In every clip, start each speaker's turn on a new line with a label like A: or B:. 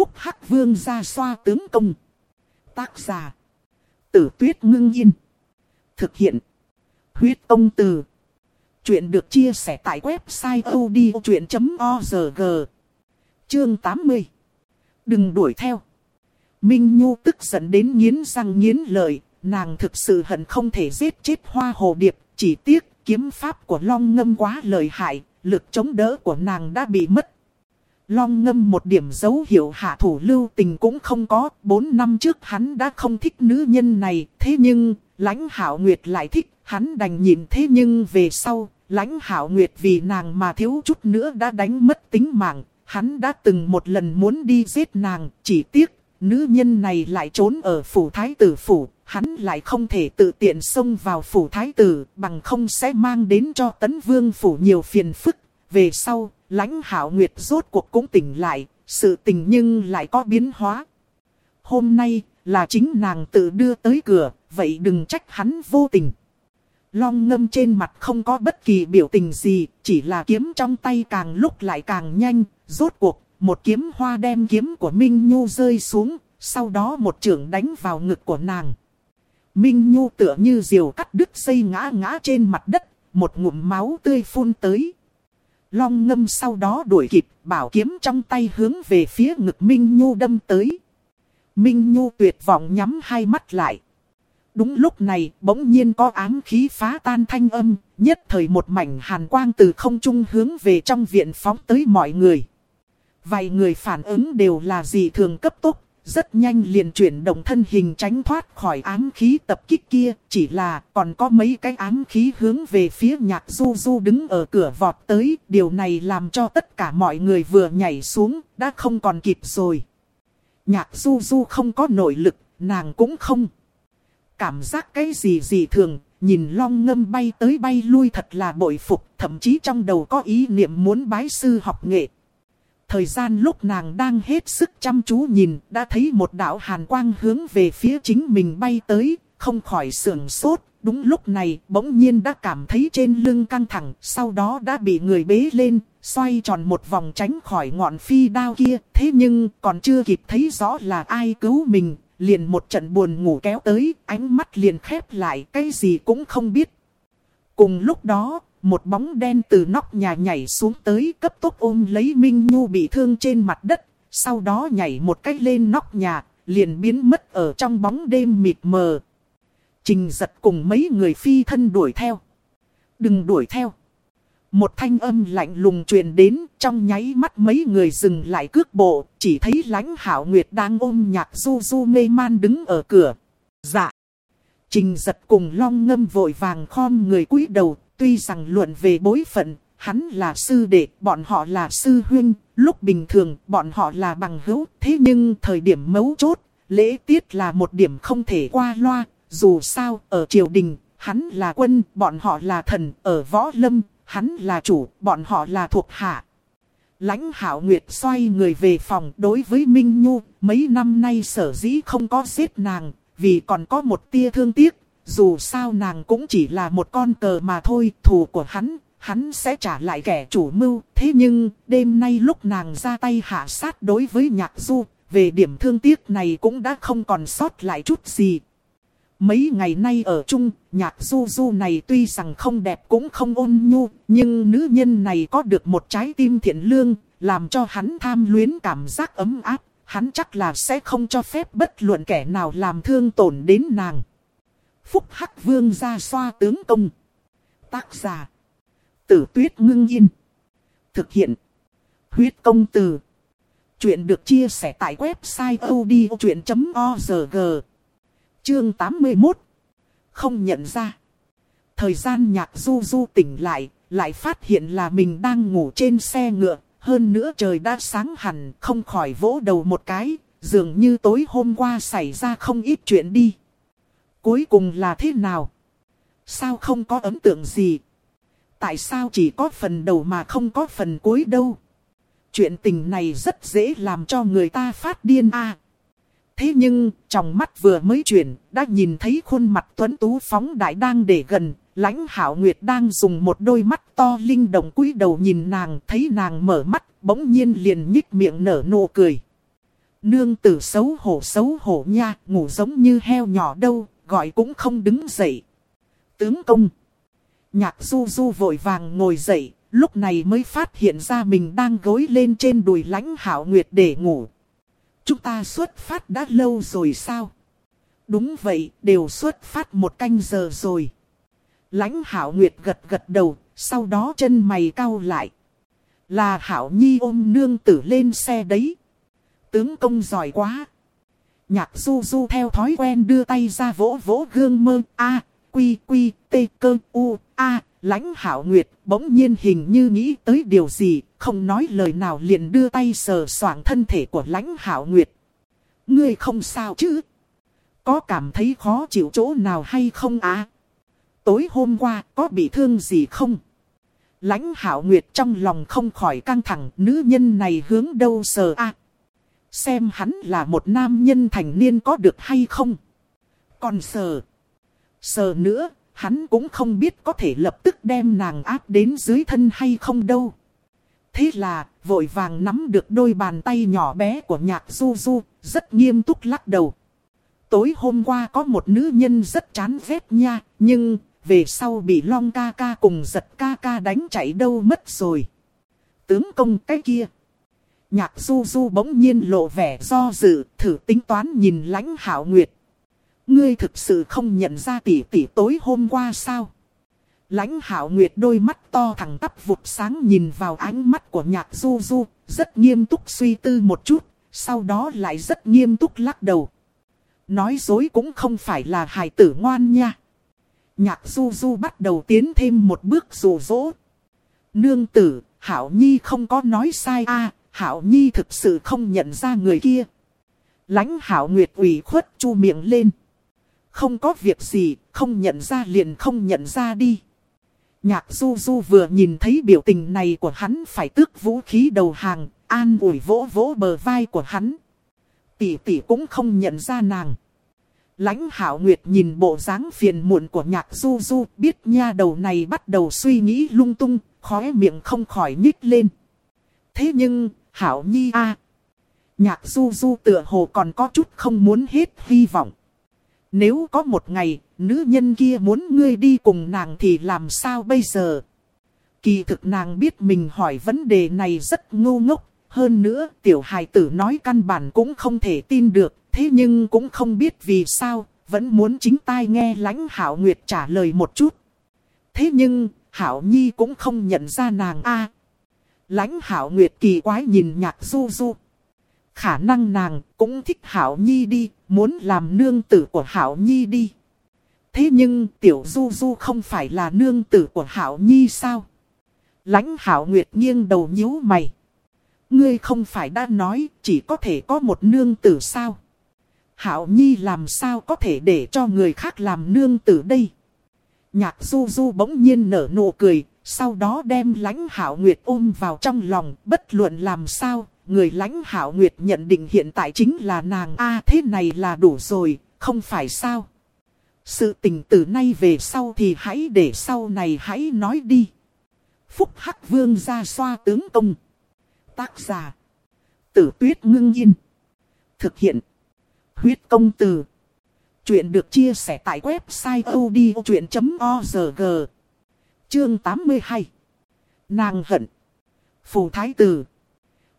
A: Phúc Hắc Vương ra xoa tướng công. Tác giả. Tử tuyết ngưng yên. Thực hiện. Huyết ông từ. Chuyện được chia sẻ tại website odchuyện.org. Chương 80. Đừng đuổi theo. Minh Nhu tức giận đến nghiến răng nghiến lợi. Nàng thực sự hận không thể giết chết hoa hồ điệp. Chỉ tiếc kiếm pháp của long ngâm quá lợi hại. Lực chống đỡ của nàng đã bị mất. Long ngâm một điểm dấu hiệu hạ thủ lưu tình cũng không có. Bốn năm trước hắn đã không thích nữ nhân này. Thế nhưng, lãnh hảo nguyệt lại thích. Hắn đành nhịn thế nhưng về sau, lãnh hảo nguyệt vì nàng mà thiếu chút nữa đã đánh mất tính mạng. Hắn đã từng một lần muốn đi giết nàng, chỉ tiếc, nữ nhân này lại trốn ở phủ thái tử phủ. Hắn lại không thể tự tiện xông vào phủ thái tử, bằng không sẽ mang đến cho tấn vương phủ nhiều phiền phức. Về sau, lãnh hảo nguyệt rốt cuộc cũng tỉnh lại, sự tình nhưng lại có biến hóa. Hôm nay, là chính nàng tự đưa tới cửa, vậy đừng trách hắn vô tình. Long ngâm trên mặt không có bất kỳ biểu tình gì, chỉ là kiếm trong tay càng lúc lại càng nhanh, rốt cuộc, một kiếm hoa đem kiếm của Minh Nhu rơi xuống, sau đó một trưởng đánh vào ngực của nàng. Minh Nhu tựa như diều cắt đứt xây ngã ngã trên mặt đất, một ngụm máu tươi phun tới. Long ngâm sau đó đuổi kịp, bảo kiếm trong tay hướng về phía ngực Minh Nhu đâm tới. Minh Nhu tuyệt vọng nhắm hai mắt lại. Đúng lúc này, bỗng nhiên có ám khí phá tan thanh âm, nhất thời một mảnh hàn quang từ không trung hướng về trong viện phóng tới mọi người. Vài người phản ứng đều là gì thường cấp tốc, rất nhanh liền chuyển động thân hình tránh thoát khỏi ám khí tập kích kia, chỉ là còn có mấy cái ám khí hướng về phía nhạc du du đứng ở cửa vọt tới, điều này làm cho tất cả mọi người vừa nhảy xuống, đã không còn kịp rồi. Nhạc du du không có nội lực, nàng cũng không. Cảm giác cái gì gì thường, nhìn long ngâm bay tới bay lui thật là bội phục, thậm chí trong đầu có ý niệm muốn bái sư học nghệ. Thời gian lúc nàng đang hết sức chăm chú nhìn, đã thấy một đạo hàn quang hướng về phía chính mình bay tới, không khỏi sưởng sốt. Đúng lúc này, bỗng nhiên đã cảm thấy trên lưng căng thẳng, sau đó đã bị người bế lên, xoay tròn một vòng tránh khỏi ngọn phi đao kia. Thế nhưng, còn chưa kịp thấy rõ là ai cứu mình, liền một trận buồn ngủ kéo tới, ánh mắt liền khép lại, cái gì cũng không biết. Cùng lúc đó, một bóng đen từ nóc nhà nhảy xuống tới cấp tốc ôm lấy Minh Nhu bị thương trên mặt đất, sau đó nhảy một cách lên nóc nhà, liền biến mất ở trong bóng đêm mịt mờ. Trình giật cùng mấy người phi thân đuổi theo. Đừng đuổi theo. Một thanh âm lạnh lùng truyền đến trong nháy mắt mấy người dừng lại cước bộ, chỉ thấy lãnh hảo nguyệt đang ôm nhạc du du mê man đứng ở cửa. Dạ. Trình giật cùng long ngâm vội vàng khom người cúi đầu, tuy rằng luận về bối phận, hắn là sư đệ, bọn họ là sư huynh, lúc bình thường bọn họ là bằng hữu, thế nhưng thời điểm mấu chốt, lễ tiết là một điểm không thể qua loa, dù sao, ở triều đình, hắn là quân, bọn họ là thần, ở võ lâm, hắn là chủ, bọn họ là thuộc hạ. Lãnh hảo nguyệt xoay người về phòng đối với Minh Nhu, mấy năm nay sở dĩ không có giết nàng, vì còn có một tia thương tiếc, dù sao nàng cũng chỉ là một con cờ mà thôi, thù của hắn, hắn sẽ trả lại kẻ chủ mưu. Thế nhưng, đêm nay lúc nàng ra tay hạ sát đối với nhạc du, về điểm thương tiếc này cũng đã không còn sót lại chút gì. Mấy ngày nay ở chung, nhạc du du này tuy rằng không đẹp cũng không ôn nhu, nhưng nữ nhân này có được một trái tim thiện lương, làm cho hắn tham luyến cảm giác ấm áp, hắn chắc là sẽ không cho phép bất luận kẻ nào làm thương tổn đến nàng. Phúc Hắc Vương ra xoa tướng công. Tác giả. Tử tuyết ngưng yên. Thực hiện. Huyết công từ. Chuyện được chia sẻ tại website odchuyện.org. Chương 81. Không nhận ra. Thời gian nhạc du du tỉnh lại, lại phát hiện là mình đang ngủ trên xe ngựa. Hơn nữa trời đã sáng hẳn, không khỏi vỗ đầu một cái, dường như tối hôm qua xảy ra không ít chuyện đi. Cuối cùng là thế nào? Sao không có ấn tượng gì? Tại sao chỉ có phần đầu mà không có phần cuối đâu? Chuyện tình này rất dễ làm cho người ta phát điên a. Thế nhưng, trong mắt vừa mới chuyển, đã nhìn thấy khuôn mặt tuấn tú phóng đại đang để gần, lãnh hảo nguyệt đang dùng một đôi mắt to linh động cúi đầu nhìn nàng, thấy nàng mở mắt, bỗng nhiên liền nhích miệng nở nụ cười. Nương tử xấu hổ xấu hổ nha, ngủ giống như heo nhỏ đâu, gọi cũng không đứng dậy. Tướng công. Nhạc du du vội vàng ngồi dậy, lúc này mới phát hiện ra mình đang gối lên trên đùi lãnh hảo nguyệt để ngủ. Chúng ta xuất phát đã lâu rồi sao? Đúng vậy, đều xuất phát một canh giờ rồi. Lãnh hảo nguyệt gật gật đầu, sau đó chân mày cau lại. Là hảo nhi ôm nương tử lên xe đấy. Tướng công giỏi quá. Nhạc du du theo thói quen đưa tay ra vỗ vỗ gương mơ A, quy quy, t, cơ, u, a, lãnh hảo nguyệt bỗng nhiên hình như nghĩ tới điều gì, không nói lời nào liền đưa tay sờ soạng thân thể của lãnh hảo nguyệt. Ngươi không sao chứ? Có cảm thấy khó chịu chỗ nào hay không á? Tối hôm qua có bị thương gì không? Lãnh hảo nguyệt trong lòng không khỏi căng thẳng nữ nhân này hướng đâu sờ a Xem hắn là một nam nhân thành niên có được hay không? Còn sờ. Sờ nữa, hắn cũng không biết có thể lập tức đem nàng áp đến dưới thân hay không đâu. Thế là, vội vàng nắm được đôi bàn tay nhỏ bé của nhạc du du, rất nghiêm túc lắc đầu. Tối hôm qua có một nữ nhân rất chán ghét nha, nhưng về sau bị long ca ca cùng giật ca ca đánh chạy đâu mất rồi. Tướng công cái kia. Nhạc du du bỗng nhiên lộ vẻ do dự, thử tính toán nhìn lãnh hảo nguyệt. Ngươi thực sự không nhận ra tỷ tỷ tối hôm qua sao? Lãnh hảo nguyệt đôi mắt to thẳng tắp vụt sáng nhìn vào ánh mắt của nhạc du du, rất nghiêm túc suy tư một chút, sau đó lại rất nghiêm túc lắc đầu. Nói dối cũng không phải là hài tử ngoan nha. Nhạc du du bắt đầu tiến thêm một bước rủ rỗ. Nương tử, Hảo Nhi không có nói sai a Hảo Nhi thực sự không nhận ra người kia. Lãnh Hảo Nguyệt ủy khuất chu miệng lên. Không có việc gì, không nhận ra liền không nhận ra đi. Nhạc du du vừa nhìn thấy biểu tình này của hắn phải tước vũ khí đầu hàng, an ủi vỗ vỗ bờ vai của hắn. Tỷ tỷ cũng không nhận ra nàng. Lãnh hảo nguyệt nhìn bộ dáng phiền muộn của nhạc du du, biết nha đầu này bắt đầu suy nghĩ lung tung, khóe miệng không khỏi nhích lên. Thế nhưng, hảo nhi a Nhạc du du tựa hồ còn có chút không muốn hết hy vọng. Nếu có một ngày, nữ nhân kia muốn ngươi đi cùng nàng thì làm sao bây giờ? Kỳ thực nàng biết mình hỏi vấn đề này rất ngu ngốc. Hơn nữa, tiểu hài tử nói căn bản cũng không thể tin được. Thế nhưng cũng không biết vì sao, vẫn muốn chính tai nghe lãnh Hảo Nguyệt trả lời một chút. Thế nhưng, Hảo Nhi cũng không nhận ra nàng a Lãnh Hảo Nguyệt kỳ quái nhìn nhạc du du. Khả năng nàng cũng thích Hảo Nhi đi, muốn làm nương tử của Hảo Nhi đi. Thế nhưng tiểu du du không phải là nương tử của Hảo Nhi sao? Lãnh Hảo Nguyệt nghiêng đầu nhíu mày. Ngươi không phải đã nói chỉ có thể có một nương tử sao? Hảo Nhi làm sao có thể để cho người khác làm nương tử đây? Nhạc du du bỗng nhiên nở nụ cười, sau đó đem lãnh Hảo Nguyệt ôm vào trong lòng, bất luận làm sao, người lãnh hảo nguyệt nhận định hiện tại chính là nàng a thế này là đủ rồi, không phải sao. Sự tình từ nay về sau thì hãy để sau này hãy nói đi. Phúc Hắc Vương ra xoa tướng công. Tác giả. Tử tuyết ngưng yên. Thực hiện. Huyết công từ. Chuyện được chia sẻ tại website odchuyện.org. Chương 82. Nàng hận. Phù Thái Tử.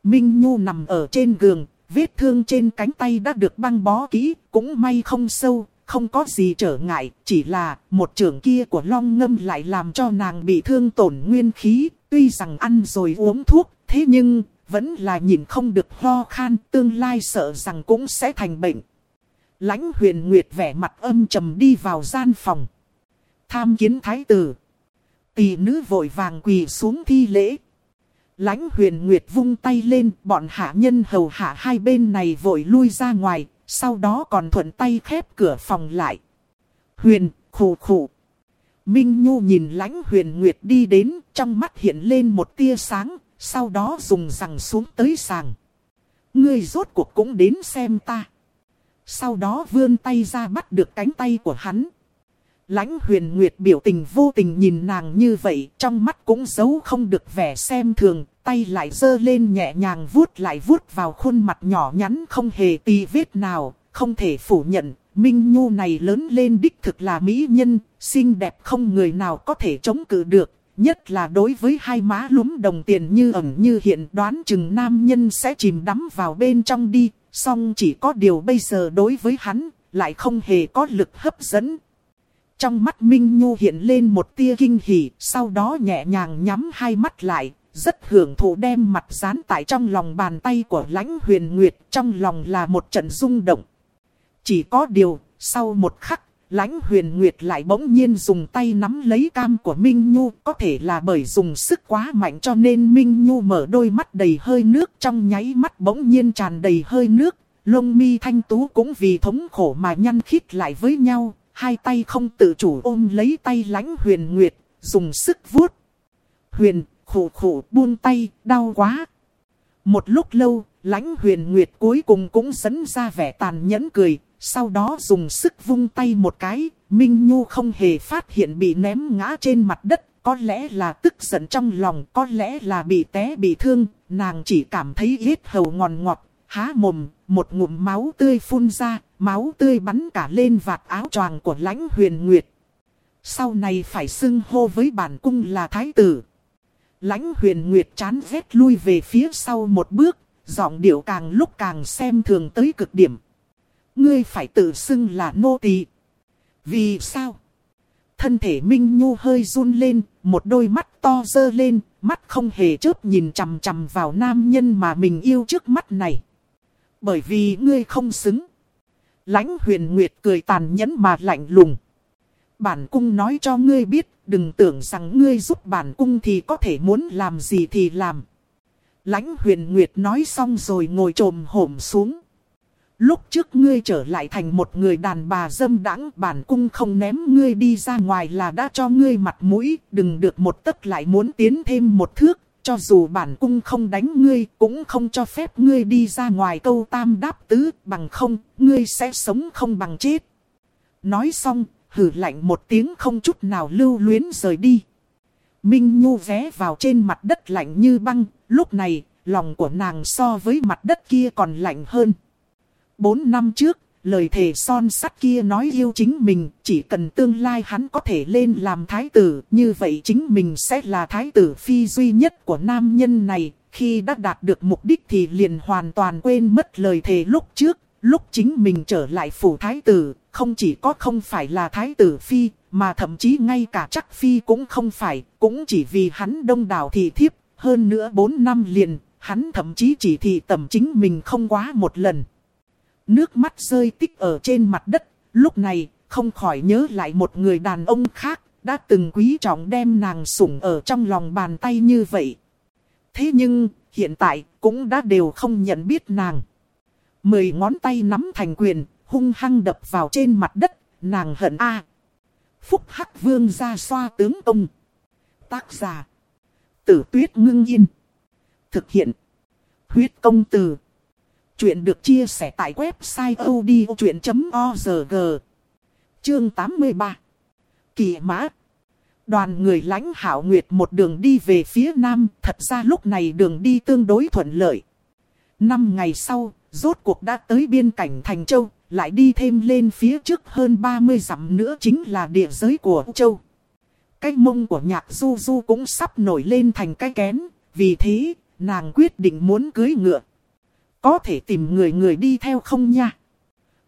A: Minh Nhu nằm ở trên giường, vết thương trên cánh tay đã được băng bó kỹ, cũng may không sâu, không có gì trở ngại, chỉ là một trường kia của long ngâm lại làm cho nàng bị thương tổn nguyên khí, tuy rằng ăn rồi uống thuốc, thế nhưng vẫn là nhìn không được ho khan, tương lai sợ rằng cũng sẽ thành bệnh. Lãnh huyền nguyệt vẻ mặt âm trầm đi vào gian phòng. Tham kiến thái tử. Tỷ nữ vội vàng quỳ xuống thi lễ, Lãnh huyền nguyệt vung tay lên, bọn hạ nhân hầu hạ hai bên này vội lui ra ngoài, sau đó còn thuận tay khép cửa phòng lại. Huyền, khủ khủ. Minh Nhu nhìn lãnh huyền nguyệt đi đến, trong mắt hiện lên một tia sáng, sau đó dùng rằng xuống tới sàng. Ngươi rốt cuộc cũng đến xem ta. Sau đó vươn tay ra bắt được cánh tay của hắn. Lãnh huyền nguyệt biểu tình vô tình nhìn nàng như vậy, trong mắt cũng giấu không được vẻ xem thường, tay lại dơ lên nhẹ nhàng vuốt lại vuốt vào khuôn mặt nhỏ nhắn không hề tì vết nào, không thể phủ nhận, Minh Nhu này lớn lên đích thực là mỹ nhân, xinh đẹp không người nào có thể chống cự được, nhất là đối với hai má lúm đồng tiền như ẩn như hiện đoán chừng nam nhân sẽ chìm đắm vào bên trong đi, song chỉ có điều bây giờ đối với hắn, lại không hề có lực hấp dẫn. Trong mắt Minh Nhu hiện lên một tia kinh hỉ, sau đó nhẹ nhàng nhắm hai mắt lại, rất hưởng thụ đem mặt dán tại trong lòng bàn tay của lãnh huyền nguyệt, trong lòng là một trận rung động. Chỉ có điều, sau một khắc, lãnh huyền nguyệt lại bỗng nhiên dùng tay nắm lấy cam của Minh Nhu. Có thể là bởi dùng sức quá mạnh cho nên Minh Nhu mở đôi mắt đầy hơi nước trong nháy mắt bỗng nhiên tràn đầy hơi nước. Lông mi thanh tú cũng vì thống khổ mà nhăn khít lại với nhau. Hai tay không tự chủ ôm lấy tay lãnh huyền nguyệt, dùng sức vuốt. Huyền, khổ khổ buông tay, đau quá. Một lúc lâu, lãnh huyền nguyệt cuối cùng cũng dẫn ra vẻ tàn nhẫn cười, sau đó dùng sức vung tay một cái, Minh Nhu không hề phát hiện bị ném ngã trên mặt đất. Có lẽ là tức giận trong lòng, có lẽ là bị té bị thương, nàng chỉ cảm thấy yết hầu ngòn ngọt, há mồm, một ngụm máu tươi phun ra, máu tươi bắn cả lên vạt áo choàng của lãnh huyền nguyệt. Sau này phải xưng hô với bản cung là thái tử. Lãnh huyền nguyệt chán ghét lui về phía sau một bước, giọng điệu càng lúc càng xem thường tới cực điểm. Ngươi phải tự xưng là nô tỳ. Vì sao? Thân thể Minh Nhu hơi run lên, một đôi mắt to dơ lên, mắt không hề chớp nhìn chằm chằm vào nam nhân mà mình yêu trước mắt này. Bởi vì ngươi không xứng. Lãnh huyền nguyệt cười tàn nhẫn mà lạnh lùng. Bản cung nói cho ngươi biết, đừng tưởng rằng ngươi giúp bản cung thì có thể muốn làm gì thì làm. Lãnh huyền nguyệt nói xong rồi ngồi trồm hổm xuống. Lúc trước ngươi trở lại thành một người đàn bà dâm đãng bản cung không ném ngươi đi ra ngoài là đã cho ngươi mặt mũi, đừng được một tấc lại muốn tiến thêm một thước, cho dù bản cung không đánh ngươi cũng không cho phép ngươi đi ra ngoài câu tam đáp tứ, bằng không, ngươi sẽ sống không bằng chết. Nói xong, hử lạnh một tiếng không chút nào lưu luyến rời đi. Minh Nhu vé vào trên mặt đất lạnh như băng, lúc này, lòng của nàng so với mặt đất kia còn lạnh hơn. Bốn năm trước, lời thề son sắt kia nói yêu chính mình, chỉ cần tương lai hắn có thể lên làm thái tử, như vậy chính mình sẽ là thái tử phi duy nhất của nam nhân này. Khi đã đạt được mục đích thì liền hoàn toàn quên mất lời thề lúc trước, lúc chính mình trở lại phủ thái tử, không chỉ có không phải là thái tử phi, mà thậm chí ngay cả chắc phi cũng không phải, cũng chỉ vì hắn đông đảo thị thiếp, hơn nữa 4 năm liền, hắn thậm chí chỉ thị tầm chính mình không quá một lần. Nước mắt rơi tích ở trên mặt đất, lúc này, không khỏi nhớ lại một người đàn ông khác, đã từng quý trọng đem nàng sủng ở trong lòng bàn tay như vậy. Thế nhưng, hiện tại, cũng đã đều không nhận biết nàng. Mười ngón tay nắm thành quyền, hung hăng đập vào trên mặt đất, nàng hận a Phúc Hắc Vương ra xoa tướng ông. Tác giả. Tử tuyết ngưng yên. Thực hiện. Huyết công từ. Chuyện được chia sẻ tại website odchuyện.org Chương 83 Kỳ mã Đoàn người lãnh hảo nguyệt một đường đi về phía nam, thật ra lúc này đường đi tương đối thuận lợi. Năm ngày sau, rốt cuộc đã tới biên cảnh Thành Châu, lại đi thêm lên phía trước hơn 30 dặm nữa chính là địa giới của Châu. Cái mông của nhạc du du cũng sắp nổi lên thành cái kén, vì thế, nàng quyết định muốn cưới ngựa. Có thể tìm người người đi theo không nha?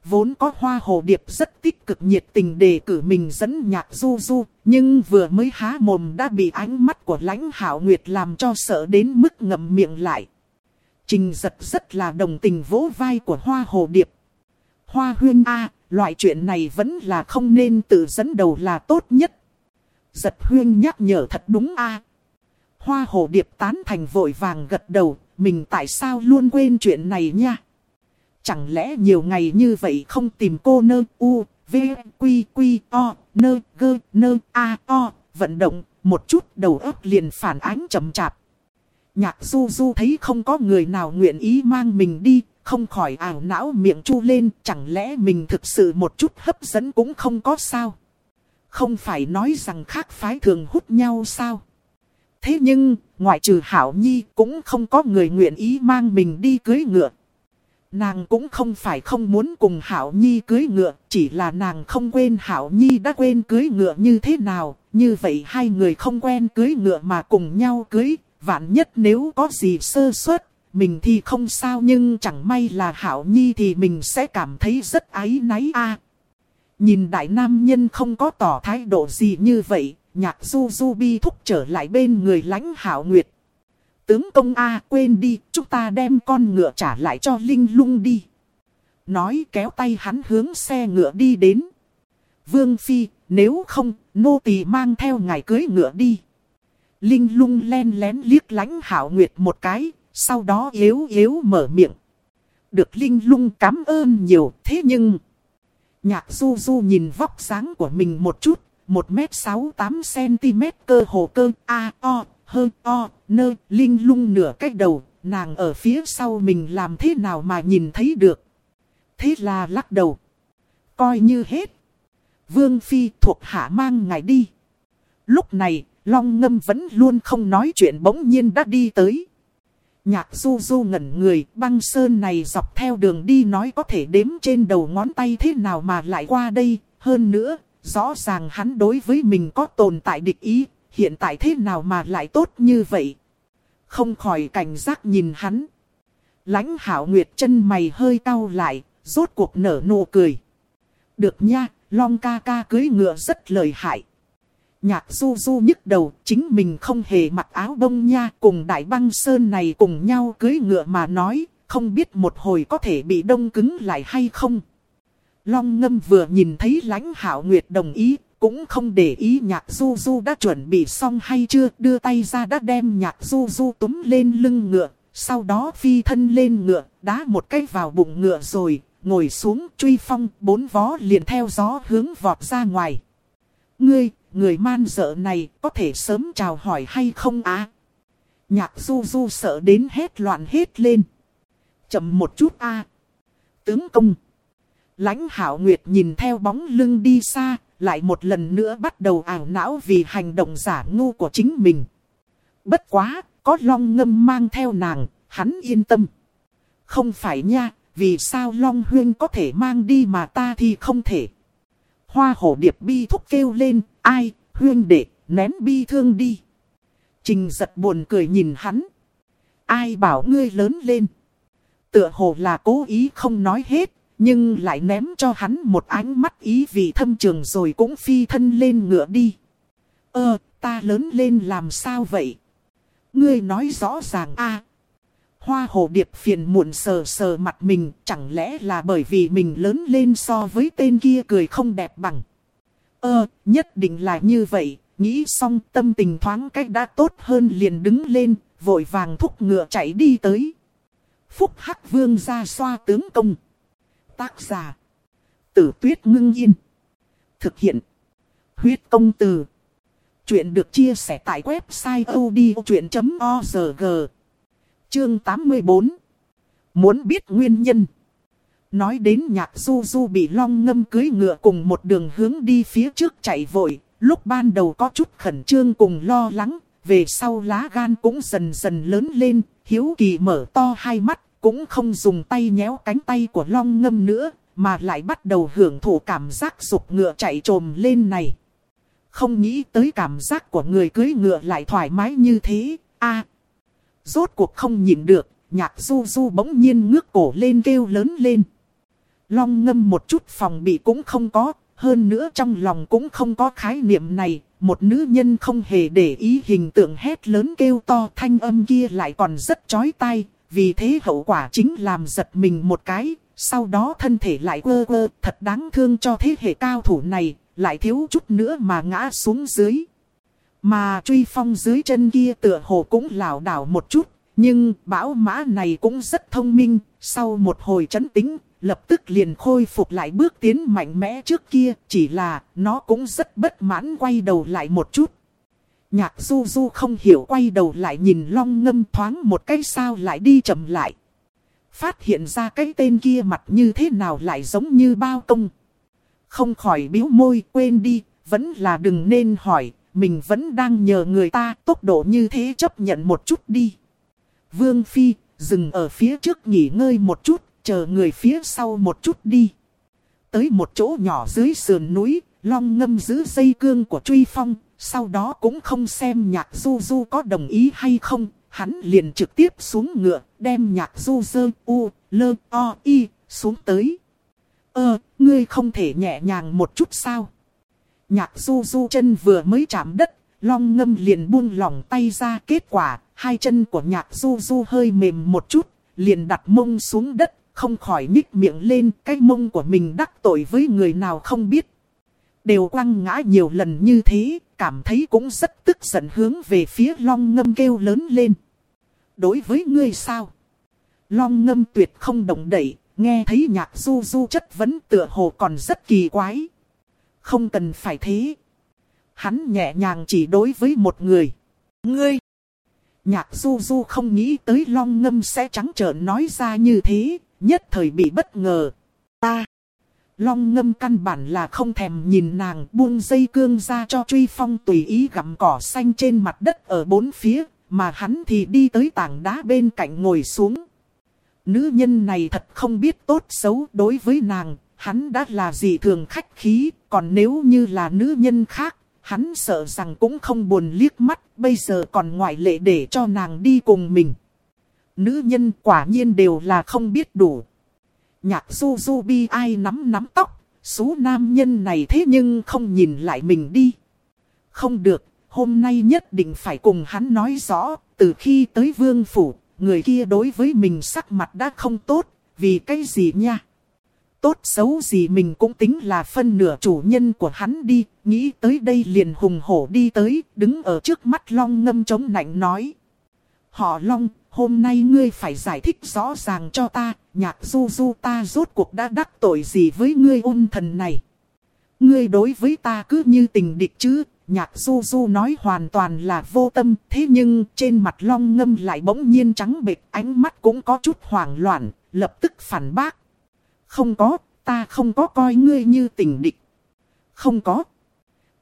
A: Vốn có hoa hồ điệp rất tích cực nhiệt tình đề cử mình dẫn nhạc du du, nhưng vừa mới há mồm đã bị ánh mắt của lãnh hảo nguyệt làm cho sợ đến mức ngậm miệng lại. Trình giật rất là đồng tình vỗ vai của hoa hồ điệp. Hoa huyên A, loại chuyện này vẫn là không nên tự dẫn đầu là tốt nhất. Giật huyên nhắc nhở thật đúng A. Hoa hồ điệp tán thành vội vàng gật đầu, mình tại sao luôn quên chuyện này nha. Chẳng lẽ nhiều ngày như vậy không tìm cô nơ u, v, quy, quy, o, nơ, gơ, nơ, a, o, vận động, một chút đầu óc liền phản ánh chậm chạp. Nhạc du du thấy không có người nào nguyện ý mang mình đi, không khỏi ảo não miệng chu lên, chẳng lẽ mình thực sự một chút hấp dẫn cũng không có sao. Không phải nói rằng khác phái thường hút nhau sao? Thế nhưng, ngoại trừ Hảo Nhi cũng không có người nguyện ý mang mình đi cưới ngựa. Nàng cũng không phải không muốn cùng Hảo Nhi cưới ngựa, chỉ là nàng không quên Hảo Nhi đã quên cưới ngựa như thế nào. Như vậy hai người không quen cưới ngựa mà cùng nhau cưới, vạn nhất nếu có gì sơ suất, mình thì không sao nhưng chẳng may là Hảo Nhi thì mình sẽ cảm thấy rất áy náy a. Nhìn đại nam nhân không có tỏ thái độ gì như vậy, nhạc du du bi thúc trở lại bên người lãnh Hảo Nguyệt. Tướng công A quên đi, chúng ta đem con ngựa trả lại cho Linh lung đi. Nói kéo tay hắn hướng xe ngựa đi đến. Vương Phi, nếu không, nô tỳ mang theo ngài cưới ngựa đi. Linh lung len lén liếc lánh hảo nguyệt một cái, sau đó yếu yếu mở miệng. Được Linh lung cảm ơn nhiều, thế nhưng... Nhạc du du nhìn vóc dáng của mình một chút, 1m68cm cơ hồ cơ A O hơn o, nơ, linh lung nửa cách đầu, nàng ở phía sau mình làm thế nào mà nhìn thấy được. Thế là lắc đầu. Coi như hết. Vương Phi thuộc hạ mang ngài đi. Lúc này, Long Ngâm vẫn luôn không nói chuyện bỗng nhiên đã đi tới. Nhạc du du ngẩn người, băng sơn này dọc theo đường đi nói có thể đếm trên đầu ngón tay thế nào mà lại qua đây. Hơn nữa, rõ ràng hắn đối với mình có tồn tại địch ý, hiện tại thế nào mà lại tốt như vậy? Không khỏi cảnh giác nhìn hắn. lãnh hảo nguyệt chân mày hơi cau lại, rốt cuộc nở nụ cười. Được nha, long ca ca cưới ngựa rất lợi hại. Nhạc du du nhức đầu, chính mình không hề mặc áo bông nha, cùng đại băng sơn này cùng nhau cưới ngựa mà nói, không biết một hồi có thể bị đông cứng lại hay không. Long ngâm vừa nhìn thấy lãnh hảo nguyệt đồng ý, cũng không để ý nhạc du du đã chuẩn bị xong hay chưa, đưa tay ra đã đem nhạc du du túm lên lưng ngựa, sau đó phi thân lên ngựa, đá một cái vào bụng ngựa rồi, ngồi xuống truy phong, bốn vó liền theo gió hướng vọt ra ngoài. Ngươi, người man dợ này, có thể sớm chào hỏi hay không á? Nhạc du du sợ đến hết loạn hết lên. Chậm một chút a Tướng công lãnh hảo nguyệt nhìn theo bóng lưng đi xa, lại một lần nữa bắt đầu ảo não vì hành động giả ngu của chính mình. Bất quá, có long ngâm mang theo nàng, hắn yên tâm. Không phải nha, vì sao long huyên có thể mang đi mà ta thì không thể. Hoa hổ điệp bi thúc kêu lên, ai, huyên đệ, nén bi thương đi. Trình giật buồn cười nhìn hắn. Ai bảo ngươi lớn lên. Tựa hồ là cố ý không nói hết, nhưng lại ném cho hắn một ánh mắt ý vị thâm trường rồi cũng phi thân lên ngựa đi. Ơ, ta lớn lên làm sao vậy? Ngươi nói rõ ràng a Hoa hồ điệp phiền muộn sờ sờ mặt mình, chẳng lẽ là bởi vì mình lớn lên so với tên kia cười không đẹp bằng. Ơ, nhất định là như vậy, nghĩ xong tâm tình thoáng cách đã tốt hơn liền đứng lên, vội vàng thúc ngựa chạy đi tới. Phúc Hắc Vương ra xoa tướng công. Tác giả. Tử tuyết ngưng yên. Thực hiện. Huyết công từ. Chuyện được chia sẻ tại website odchuyện.org. Chương 84. Muốn biết nguyên nhân. Nói đến nhạc du du bị long ngâm cưới ngựa cùng một đường hướng đi phía trước chạy vội. Lúc ban đầu có chút khẩn trương cùng lo lắng. Về sau lá gan cũng dần dần lớn lên. Hiếu kỳ mở to hai mắt cũng không dùng tay nhéo cánh tay của long ngâm nữa, mà lại bắt đầu hưởng thụ cảm giác dục ngựa chạy trồm lên này. Không nghĩ tới cảm giác của người cưới ngựa lại thoải mái như thế, a Rốt cuộc không nhịn được, nhạc du du bỗng nhiên ngước cổ lên kêu lớn lên. Long ngâm một chút phòng bị cũng không có, hơn nữa trong lòng cũng không có khái niệm này. Một nữ nhân không hề để ý hình tượng hét lớn kêu to thanh âm kia lại còn rất chói tai, vì thế hậu quả chính làm giật mình một cái, sau đó thân thể lại quơ quơ, thật đáng thương cho thế hệ cao thủ này, lại thiếu chút nữa mà ngã xuống dưới. Mà truy phong dưới chân kia tựa hồ cũng lảo đảo một chút, nhưng bão mã này cũng rất thông minh, sau một hồi chấn tính, lập tức liền khôi phục lại bước tiến mạnh mẽ trước kia, chỉ là nó cũng rất bất mãn quay đầu lại một chút. Nhạc du du không hiểu quay đầu lại nhìn long ngâm thoáng một cái sao lại đi chậm lại. Phát hiện ra cái tên kia mặt như thế nào lại giống như bao công. Không khỏi biếu môi quên đi, vẫn là đừng nên hỏi, mình vẫn đang nhờ người ta tốc độ như thế chấp nhận một chút đi. Vương Phi, dừng ở phía trước nghỉ ngơi một chút, chờ người phía sau một chút đi. Tới một chỗ nhỏ dưới sườn núi, long ngâm giữ dây cương của truy phong, sau đó cũng không xem nhạc du du có đồng ý hay không, hắn liền trực tiếp xuống ngựa, đem nhạc du dơ u, lơ, o, y, xuống tới. Ơ, ngươi không thể nhẹ nhàng một chút sao? Nhạc du du chân vừa mới chạm đất, long ngâm liền buông lỏng tay ra kết quả, hai chân của nhạc du du hơi mềm một chút, liền đặt mông xuống đất, không khỏi nhích miệng lên cái mông của mình đắc tội với người nào không biết. Đều quăng ngã nhiều lần như thế, cảm thấy cũng rất tức giận hướng về phía long ngâm kêu lớn lên. Đối với ngươi sao? Long ngâm tuyệt không động đậy, nghe thấy nhạc du du chất vấn tựa hồ còn rất kỳ quái. Không cần phải thế. Hắn nhẹ nhàng chỉ đối với một người. Ngươi! Nhạc du du không nghĩ tới long ngâm sẽ trắng trợn nói ra như thế, nhất thời bị bất ngờ. Ta! Long ngâm căn bản là không thèm nhìn nàng buông dây cương ra cho truy phong tùy ý gặm cỏ xanh trên mặt đất ở bốn phía, mà hắn thì đi tới tảng đá bên cạnh ngồi xuống. Nữ nhân này thật không biết tốt xấu đối với nàng, hắn đã là gì thường khách khí, còn nếu như là nữ nhân khác, hắn sợ rằng cũng không buồn liếc mắt, bây giờ còn ngoại lệ để cho nàng đi cùng mình. Nữ nhân quả nhiên đều là không biết đủ. Nhạc du du bi ai nắm nắm tóc, số nam nhân này thế nhưng không nhìn lại mình đi. Không được, hôm nay nhất định phải cùng hắn nói rõ, từ khi tới vương phủ, người kia đối với mình sắc mặt đã không tốt, vì cái gì nha? Tốt xấu gì mình cũng tính là phân nửa chủ nhân của hắn đi, nghĩ tới đây liền hùng hổ đi tới, đứng ở trước mắt long ngâm chống nạnh nói. Họ long, hôm nay ngươi phải giải thích rõ ràng cho ta, nhạc du du ta rốt cuộc đã đắc tội gì với ngươi ôn thần này. Ngươi đối với ta cứ như tình địch chứ, nhạc du du nói hoàn toàn là vô tâm, thế nhưng trên mặt long ngâm lại bỗng nhiên trắng bệch, ánh mắt cũng có chút hoảng loạn, lập tức phản bác. Không có, ta không có coi ngươi như tình địch. Không có.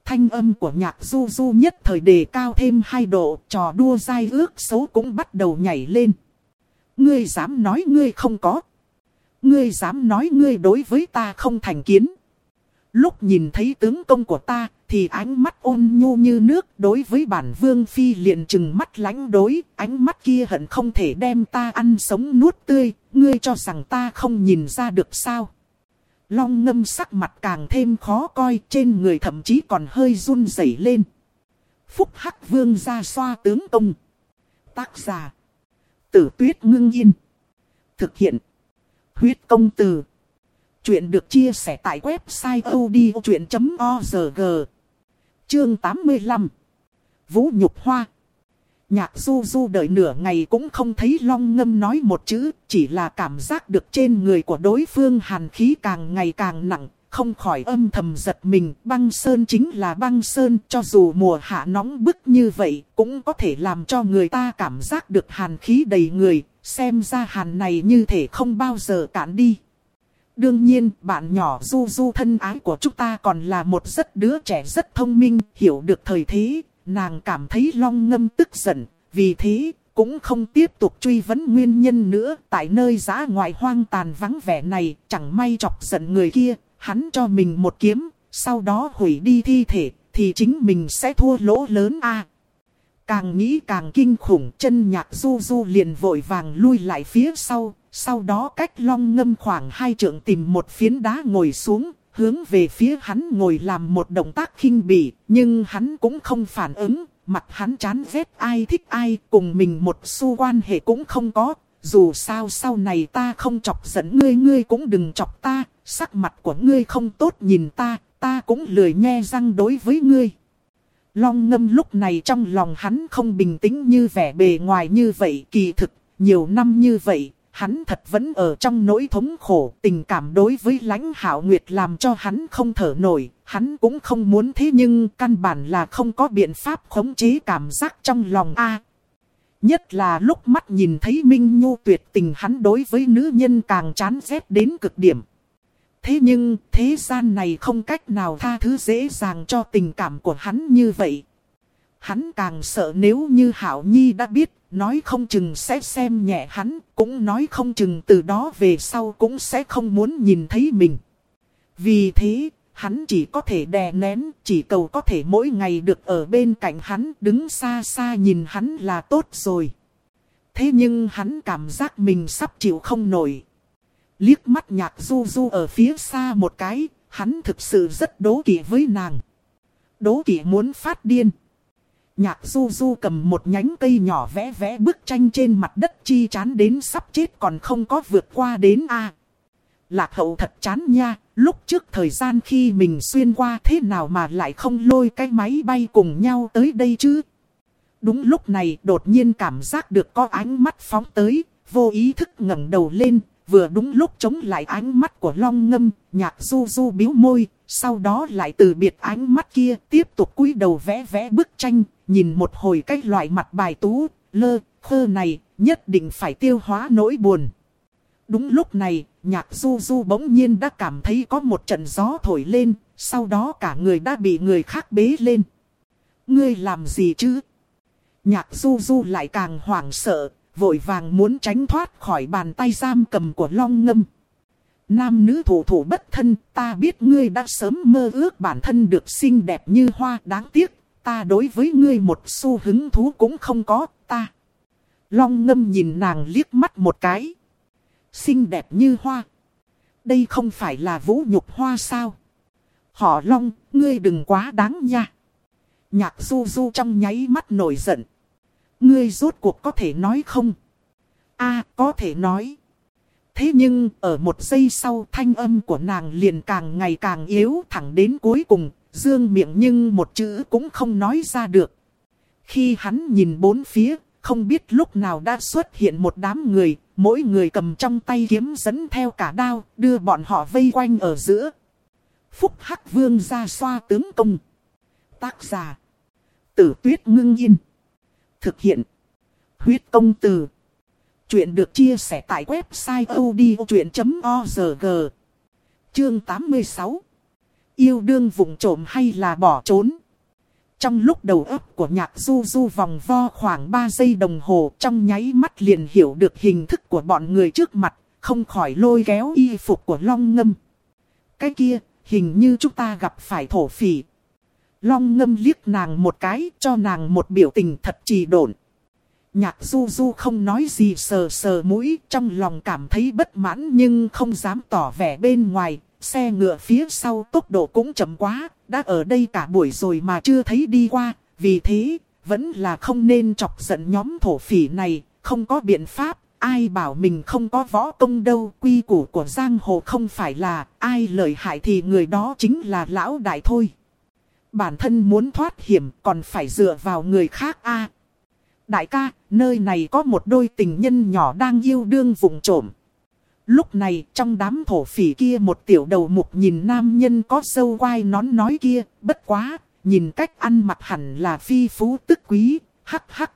A: Thanh âm của nhạc du du nhất thời đề cao thêm hai độ, trò đua dai ước xấu cũng bắt đầu nhảy lên. Ngươi dám nói ngươi không có. Ngươi dám nói ngươi đối với ta không thành kiến. Lúc nhìn thấy tướng công của ta, thì ánh mắt ôn nhu như nước đối với bản vương phi liền chừng mắt lánh đối, ánh mắt kia hận không thể đem ta ăn sống nuốt tươi, ngươi cho rằng ta không nhìn ra được sao. Long ngâm sắc mặt càng thêm khó coi, trên người thậm chí còn hơi run rẩy lên. Phúc Hắc Vương ra xoa tướng công. Tác giả. Tử tuyết ngưng yên. Thực hiện. Huyết công từ. Chuyện được chia sẻ tại website odchuyện.org. Chương 85. Vũ Nhục Hoa. Nhạc du du đợi nửa ngày cũng không thấy long ngâm nói một chữ, chỉ là cảm giác được trên người của đối phương hàn khí càng ngày càng nặng, không khỏi âm thầm giật mình. Băng sơn chính là băng sơn, cho dù mùa hạ nóng bức như vậy, cũng có thể làm cho người ta cảm giác được hàn khí đầy người, xem ra hàn này như thể không bao giờ cạn đi. Đương nhiên, bạn nhỏ du du thân ái của chúng ta còn là một rất đứa trẻ rất thông minh, hiểu được thời thế, nàng cảm thấy long ngâm tức giận, vì thế, cũng không tiếp tục truy vấn nguyên nhân nữa. Tại nơi giá ngoại hoang tàn vắng vẻ này, chẳng may chọc giận người kia, hắn cho mình một kiếm, sau đó hủy đi thi thể, thì chính mình sẽ thua lỗ lớn a. Càng nghĩ càng kinh khủng, chân nhạc du du liền vội vàng lui lại phía sau, sau đó cách long ngâm khoảng hai trượng tìm một phiến đá ngồi xuống, hướng về phía hắn ngồi làm một động tác khinh bỉ, nhưng hắn cũng không phản ứng, mặt hắn chán ghét ai thích ai, cùng mình một xu quan hệ cũng không có, dù sao sau này ta không chọc giận ngươi ngươi cũng đừng chọc ta, sắc mặt của ngươi không tốt nhìn ta, ta cũng lười nhe răng đối với ngươi. Long ngâm lúc này trong lòng hắn không bình tĩnh như vẻ bề ngoài như vậy kỳ thực, nhiều năm như vậy, hắn thật vẫn ở trong nỗi thống khổ, tình cảm đối với lãnh hảo nguyệt làm cho hắn không thở nổi, hắn cũng không muốn thế nhưng căn bản là không có biện pháp khống chế cảm giác trong lòng a. nhất là lúc mắt nhìn thấy Minh Nhu tuyệt tình hắn đối với nữ nhân càng chán ghét đến cực điểm. Thế nhưng thế gian này không cách nào tha thứ dễ dàng cho tình cảm của hắn như vậy. Hắn càng sợ nếu như Hảo Nhi đã biết, nói không chừng sẽ xem nhẹ hắn, cũng nói không chừng từ đó về sau cũng sẽ không muốn nhìn thấy mình. Vì thế, hắn chỉ có thể đè nén, chỉ cầu có thể mỗi ngày được ở bên cạnh hắn, đứng xa xa nhìn hắn là tốt rồi. Thế nhưng hắn cảm giác mình sắp chịu không nổi. Liếc mắt nhạc du du ở phía xa một cái, hắn thực sự rất đố kỵ với nàng. Đố kỵ muốn phát điên. Nhạc du du cầm một nhánh cây nhỏ vẽ vẽ bức tranh trên mặt đất chi chán đến sắp chết còn không có vượt qua đến a Lạc hậu thật chán nha, lúc trước thời gian khi mình xuyên qua thế nào mà lại không lôi cái máy bay cùng nhau tới đây chứ? Đúng lúc này đột nhiên cảm giác được có ánh mắt phóng tới, vô ý thức ngẩng đầu lên, vừa đúng lúc chống lại ánh mắt của long ngâm, nhạc du du biếu môi, sau đó lại từ biệt ánh mắt kia tiếp tục cúi đầu vẽ vẽ bức tranh, nhìn một hồi cái loại mặt bài tú, lơ, khơ này, nhất định phải tiêu hóa nỗi buồn. Đúng lúc này, nhạc du du bỗng nhiên đã cảm thấy có một trận gió thổi lên, sau đó cả người đã bị người khác bế lên. Ngươi làm gì chứ? Nhạc du du lại càng hoảng sợ, vội vàng muốn tránh thoát khỏi bàn tay giam cầm của long ngâm. Nam nữ thủ thủ bất thân, ta biết ngươi đã sớm mơ ước bản thân được xinh đẹp như hoa đáng tiếc, ta đối với ngươi một xu hứng thú cũng không có, ta. Long ngâm nhìn nàng liếc mắt một cái. Xinh đẹp như hoa. Đây không phải là vũ nhục hoa sao? Họ long, ngươi đừng quá đáng nha. Nhạc du du trong nháy mắt nổi giận. Ngươi rốt cuộc có thể nói không? a có thể nói. Thế nhưng, ở một giây sau thanh âm của nàng liền càng ngày càng yếu thẳng đến cuối cùng, dương miệng nhưng một chữ cũng không nói ra được. Khi hắn nhìn bốn phía, không biết lúc nào đã xuất hiện một đám người, mỗi người cầm trong tay kiếm dẫn theo cả đao, đưa bọn họ vây quanh ở giữa. Phúc Hắc Vương ra xoa tướng công. Tác giả. Tử tuyết ngưng yên. Thực hiện. Huyết công từ. Chuyện được chia sẻ tại website odchuyện.org. Chương 86. Yêu đương vụng trộm hay là bỏ trốn. Trong lúc đầu óc của nhạc du du vòng vo khoảng 3 giây đồng hồ trong nháy mắt liền hiểu được hình thức của bọn người trước mặt, không khỏi lôi kéo y phục của long ngâm. Cái kia, hình như chúng ta gặp phải thổ phỉ. Long ngâm liếc nàng một cái cho nàng một biểu tình thật trì độn. Nhạc du du không nói gì sờ sờ mũi trong lòng cảm thấy bất mãn nhưng không dám tỏ vẻ bên ngoài. Xe ngựa phía sau tốc độ cũng chậm quá, đã ở đây cả buổi rồi mà chưa thấy đi qua. Vì thế, vẫn là không nên chọc giận nhóm thổ phỉ này, không có biện pháp. Ai bảo mình không có võ công đâu, quy củ của giang hồ không phải là ai lợi hại thì người đó chính là lão đại thôi. Bản thân muốn thoát hiểm còn phải dựa vào người khác a Đại ca, nơi này có một đôi tình nhân nhỏ đang yêu đương vùng trộm. Lúc này trong đám thổ phỉ kia một tiểu đầu mục nhìn nam nhân có sâu quai nón nói kia, bất quá, nhìn cách ăn mặc hẳn là phi phú tức quý, hắc hắc.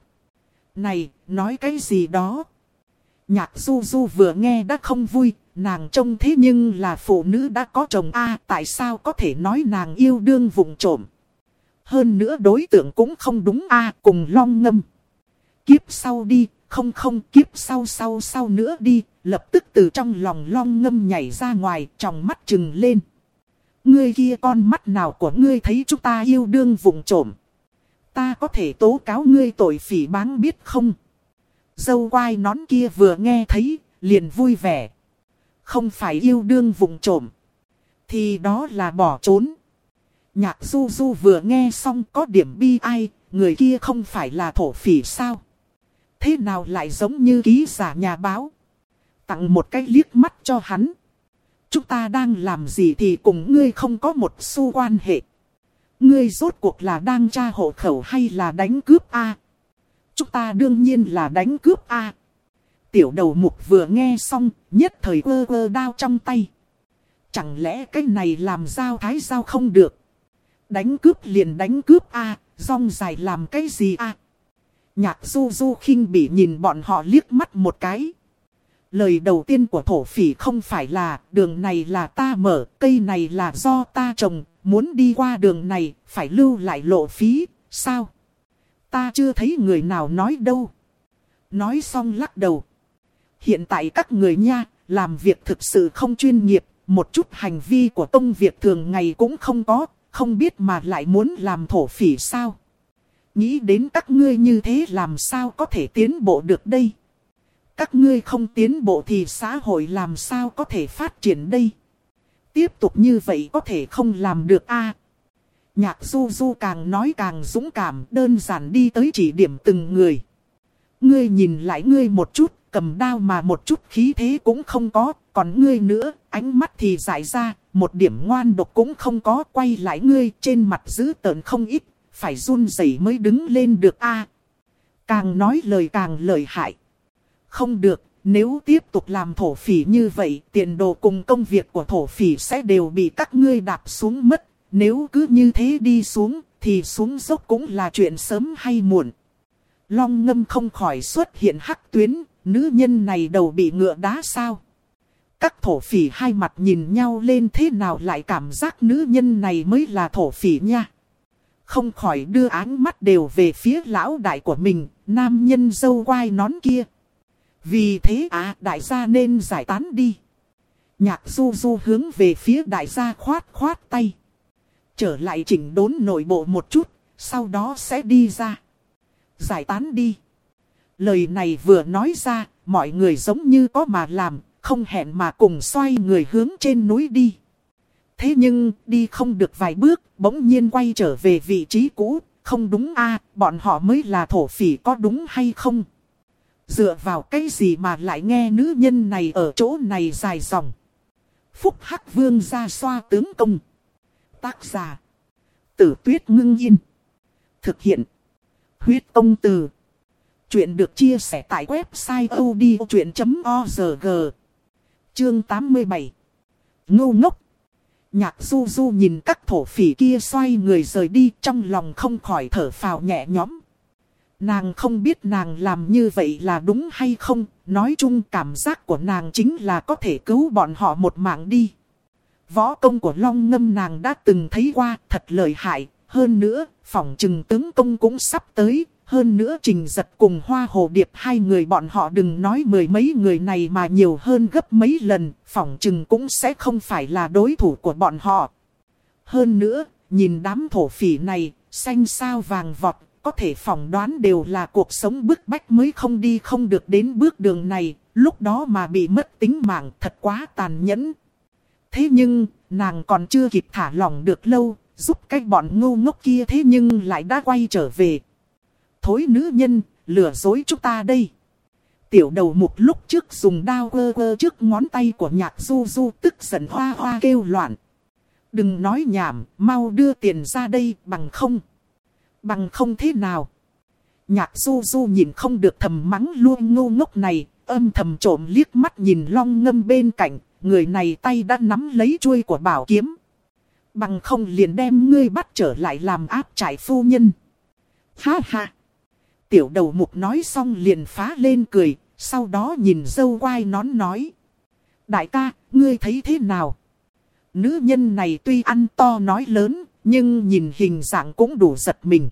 A: Này, nói cái gì đó? Nhạc du du vừa nghe đã không vui, nàng trông thế nhưng là phụ nữ đã có chồng a tại sao có thể nói nàng yêu đương vùng trộm? Hơn nữa đối tượng cũng không đúng a cùng long ngâm kiếp sau đi, không không kiếp sau sau sau nữa đi, lập tức từ trong lòng long ngâm nhảy ra ngoài, trong mắt trừng lên. Ngươi kia con mắt nào của ngươi thấy chúng ta yêu đương vùng trộm. Ta có thể tố cáo ngươi tội phỉ báng biết không? Dâu quai nón kia vừa nghe thấy, liền vui vẻ. Không phải yêu đương vùng trộm. Thì đó là bỏ trốn. Nhạc du du vừa nghe xong có điểm bi ai, người kia không phải là thổ phỉ sao? Thế nào lại giống như ký giả nhà báo? Tặng một cái liếc mắt cho hắn. Chúng ta đang làm gì thì cùng ngươi không có một xu quan hệ. Ngươi rốt cuộc là đang tra hộ khẩu hay là đánh cướp A? Chúng ta đương nhiên là đánh cướp A. Tiểu đầu mục vừa nghe xong, nhất thời ơ ơ đao trong tay. Chẳng lẽ cái này làm giao thái giao không được? Đánh cướp liền đánh cướp A, rong dài làm cái gì A? Nhạc du du khinh bị nhìn bọn họ liếc mắt một cái. Lời đầu tiên của thổ phỉ không phải là đường này là ta mở, cây này là do ta trồng, muốn đi qua đường này phải lưu lại lộ phí, sao? Ta chưa thấy người nào nói đâu. Nói xong lắc đầu. Hiện tại các người nha, làm việc thực sự không chuyên nghiệp, một chút hành vi của công việc thường ngày cũng không có, không biết mà lại muốn làm thổ phỉ sao. Nghĩ đến các ngươi như thế làm sao có thể tiến bộ được đây. Các ngươi không tiến bộ thì xã hội làm sao có thể phát triển đây. Tiếp tục như vậy có thể không làm được a Nhạc du du càng nói càng dũng cảm đơn giản đi tới chỉ điểm từng người. Ngươi nhìn lại ngươi một chút, cầm đao mà một chút khí thế cũng không có, còn ngươi nữa, ánh mắt thì giải ra, một điểm ngoan độc cũng không có, quay lại ngươi trên mặt giữ tợn không ít, phải run rẩy mới đứng lên được a. càng nói lời càng lời hại. Không được, nếu tiếp tục làm thổ phỉ như vậy, tiền đồ cùng công việc của thổ phỉ sẽ đều bị các ngươi đạp xuống mất. Nếu cứ như thế đi xuống, thì xuống dốc cũng là chuyện sớm hay muộn. Long ngâm không khỏi xuất hiện hắc tuyến, nữ nhân này đầu bị ngựa đá sao? Các thổ phỉ hai mặt nhìn nhau lên thế nào lại cảm giác nữ nhân này mới là thổ phỉ nha. Không khỏi đưa áng mắt đều về phía lão đại của mình, nam nhân dâu quai nón kia. Vì thế à đại gia nên giải tán đi. Nhạc du du hướng về phía đại gia khoát khoát tay. Trở lại chỉnh đốn nội bộ một chút, sau đó sẽ đi ra. Giải tán đi. Lời này vừa nói ra, mọi người giống như có mà làm, không hẹn mà cùng xoay người hướng trên núi đi. Thế nhưng, đi không được vài bước, bỗng nhiên quay trở về vị trí cũ, không đúng a bọn họ mới là thổ phỉ có đúng hay không? Dựa vào cái gì mà lại nghe nữ nhân này ở chỗ này dài dòng? Phúc Hắc Vương ra xoa tướng công. Tác giả. Tử tuyết ngưng yên. Thực hiện. Huyết công từ. Chuyện được chia sẻ tại website odchuyện.org. Chương 87. Ngô ngốc. Nhạc du du nhìn các thổ phỉ kia xoay người rời đi, trong lòng không khỏi thở phào nhẹ nhõm. Nàng không biết nàng làm như vậy là đúng hay không, nói chung cảm giác của nàng chính là có thể cứu bọn họ một mạng đi. Võ công của Long Ngâm nàng đã từng thấy qua thật lợi hại, hơn nữa, phỏng trừng tướng công cũng sắp tới, hơn nữa trình giật cùng hoa hồ điệp hai người bọn họ đừng nói mười mấy người này mà nhiều hơn gấp mấy lần, phỏng chừng cũng sẽ không phải là đối thủ của bọn họ. Hơn nữa, nhìn đám thổ phỉ này, xanh sao vàng vọt, có thể phỏng đoán đều là cuộc sống bức bách mới không đi không được đến bước đường này, lúc đó mà bị mất tính mạng thật quá tàn nhẫn. Thế nhưng, nàng còn chưa kịp thả lỏng được lâu, giúp cái bọn ngu ngốc kia thế nhưng lại đã quay trở về thối nữ nhân, lừa dối chúng ta đây. Tiểu đầu mục lúc trước dùng đao quơ quơ trước ngón tay của nhạc du du tức giận hoa hoa kêu loạn. Đừng nói nhảm, mau đưa tiền ra đây bằng không. Bằng không thế nào. Nhạc du du nhìn không được thầm mắng luôn ngu ngốc này, âm thầm trộm liếc mắt nhìn long ngâm bên cạnh, người này tay đã nắm lấy chuôi của bảo kiếm. Bằng không liền đem ngươi bắt trở lại làm áp trải phu nhân. Ha ha! Tiểu đầu mục nói xong liền phá lên cười, sau đó nhìn dâu quai nón nói. Đại ca, ngươi thấy thế nào? Nữ nhân này tuy ăn to nói lớn, nhưng nhìn hình dạng cũng đủ giật mình.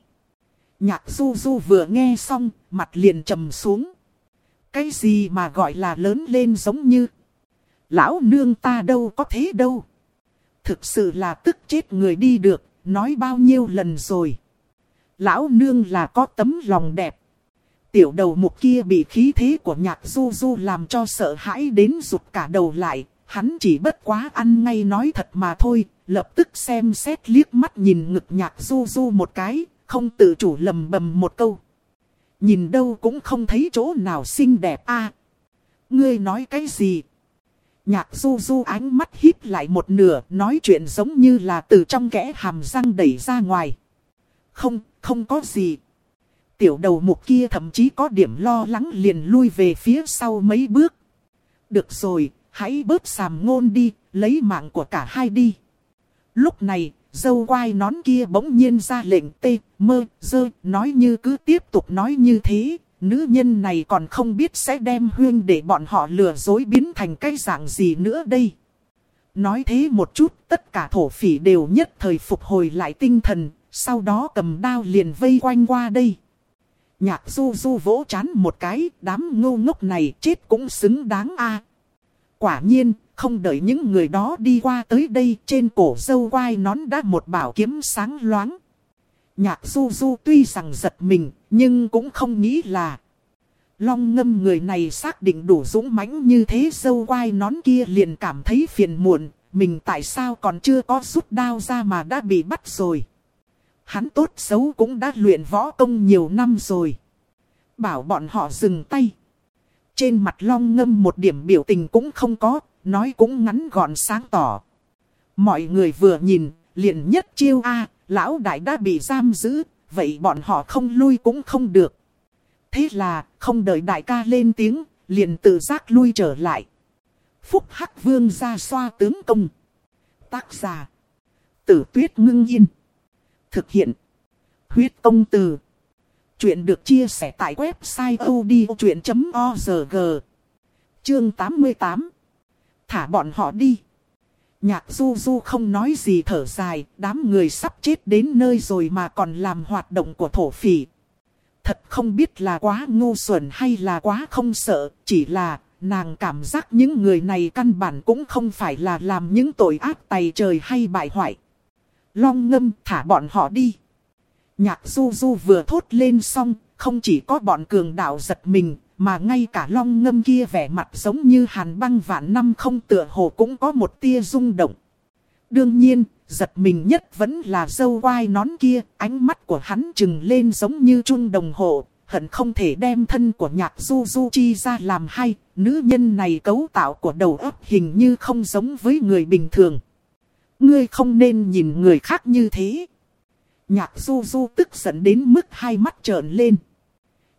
A: Nhạc du du vừa nghe xong, mặt liền trầm xuống. Cái gì mà gọi là lớn lên giống như... Lão nương ta đâu có thế đâu. Thực sự là tức chết người đi được, nói bao nhiêu lần rồi. Lão nương là có tấm lòng đẹp. Tiểu đầu mục kia bị khí thế của nhạc du du làm cho sợ hãi đến rụt cả đầu lại. Hắn chỉ bất quá ăn ngay nói thật mà thôi, lập tức xem xét liếc mắt nhìn ngực nhạc du du một cái, không tự chủ lầm bầm một câu. Nhìn đâu cũng không thấy chỗ nào xinh đẹp a. ngươi nói cái gì? Nhạc du du ánh mắt híp lại một nửa, nói chuyện giống như là từ trong kẽ hàm răng đẩy ra ngoài. Không, không có gì. Tiểu đầu mục kia thậm chí có điểm lo lắng liền lui về phía sau mấy bước. Được rồi, hãy bớt sàm ngôn đi, lấy mạng của cả hai đi. Lúc này, dâu quai nón kia bỗng nhiên ra lệnh tê, mơ, dơ, nói như cứ tiếp tục nói như thế, nữ nhân này còn không biết sẽ đem huyên để bọn họ lừa dối biến thành cái dạng gì nữa đây. Nói thế một chút, tất cả thổ phỉ đều nhất thời phục hồi lại tinh thần, sau đó cầm đao liền vây quanh qua đây. Nhạc du du vỗ chán một cái, đám ngô ngốc này chết cũng xứng đáng a. Quả nhiên, không đợi những người đó đi qua tới đây, trên cổ dâu quai nón đã một bảo kiếm sáng loáng. Nhạc du du tuy rằng giật mình, nhưng cũng không nghĩ là Long ngâm người này xác định đủ dũng mãnh như thế dâu quai nón kia liền cảm thấy phiền muộn, mình tại sao còn chưa có rút đao ra mà đã bị bắt rồi. Hắn tốt xấu cũng đã luyện võ công nhiều năm rồi. Bảo bọn họ dừng tay. Trên mặt long ngâm một điểm biểu tình cũng không có, nói cũng ngắn gọn sáng tỏ. Mọi người vừa nhìn, liền nhất chiêu A, lão đại đã bị giam giữ, vậy bọn họ không lui cũng không được. Thế là, không đợi đại ca lên tiếng, liền tự giác lui trở lại. Phúc Hắc Vương ra xoa tướng công. Tác giả. Tử tuyết ngưng yên. Thực hiện. Huyết công từ. Chuyện được chia sẻ tại website odchuyện.org. Chương 88. Thả bọn họ đi. Nhạc du du không nói gì thở dài, đám người sắp chết đến nơi rồi mà còn làm hoạt động của thổ phỉ. Thật không biết là quá ngu xuẩn hay là quá không sợ, chỉ là nàng cảm giác những người này căn bản cũng không phải là làm những tội ác tày trời hay bại hoại. Long ngâm thả bọn họ đi. Nhạc du du vừa thốt lên xong, không chỉ có bọn cường đạo giật mình, mà ngay cả long ngâm kia vẻ mặt giống như hàn băng vạn năm không tựa hồ cũng có một tia rung động. Đương nhiên, giật mình nhất vẫn là dâu quai nón kia, ánh mắt của hắn trừng lên giống như trung đồng hồ, hận không thể đem thân của nhạc du du chi ra làm hay, nữ nhân này cấu tạo của đầu óc hình như không giống với người bình thường. Ngươi không nên nhìn người khác như thế. Nhạc du du tức giận đến mức hai mắt trợn lên.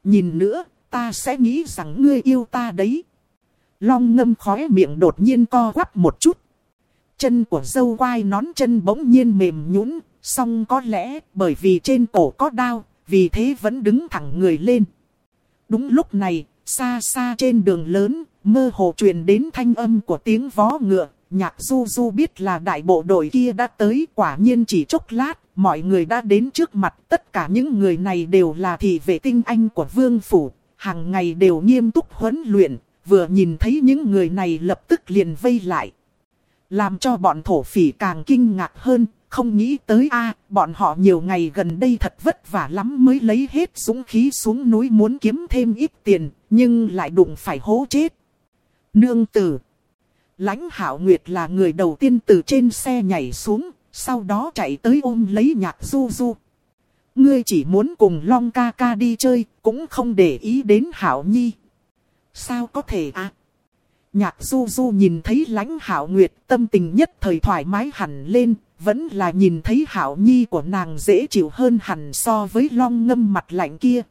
A: Nhìn nữa, ta sẽ nghĩ rằng ngươi yêu ta đấy. Long ngâm khóe miệng đột nhiên co quắp một chút. Chân của dâu quai nón chân bỗng nhiên mềm nhũn, song có lẽ bởi vì trên cổ có đau, vì thế vẫn đứng thẳng người lên. Đúng lúc này, xa xa trên đường lớn, mơ hồ truyền đến thanh âm của tiếng vó ngựa. Nhạc du du biết là đại bộ đội kia đã tới quả nhiên chỉ chốc lát, mọi người đã đến trước mặt. Tất cả những người này đều là thị vệ tinh anh của vương phủ, hàng ngày đều nghiêm túc huấn luyện, vừa nhìn thấy những người này lập tức liền vây lại. Làm cho bọn thổ phỉ càng kinh ngạc hơn, không nghĩ tới a bọn họ nhiều ngày gần đây thật vất vả lắm mới lấy hết súng khí xuống núi muốn kiếm thêm ít tiền, nhưng lại đụng phải hố chết. Nương tử Lãnh hảo nguyệt là người đầu tiên từ trên xe nhảy xuống, sau đó chạy tới ôm lấy nhạc du du. Ngươi chỉ muốn cùng Long ca ca đi chơi, cũng không để ý đến Hảo Nhi. Sao có thể à? Nhạc du du nhìn thấy lãnh Hảo Nguyệt tâm tình nhất thời thoải mái hẳn lên, vẫn là nhìn thấy Hảo Nhi của nàng dễ chịu hơn hẳn so với Long ngâm mặt lạnh kia.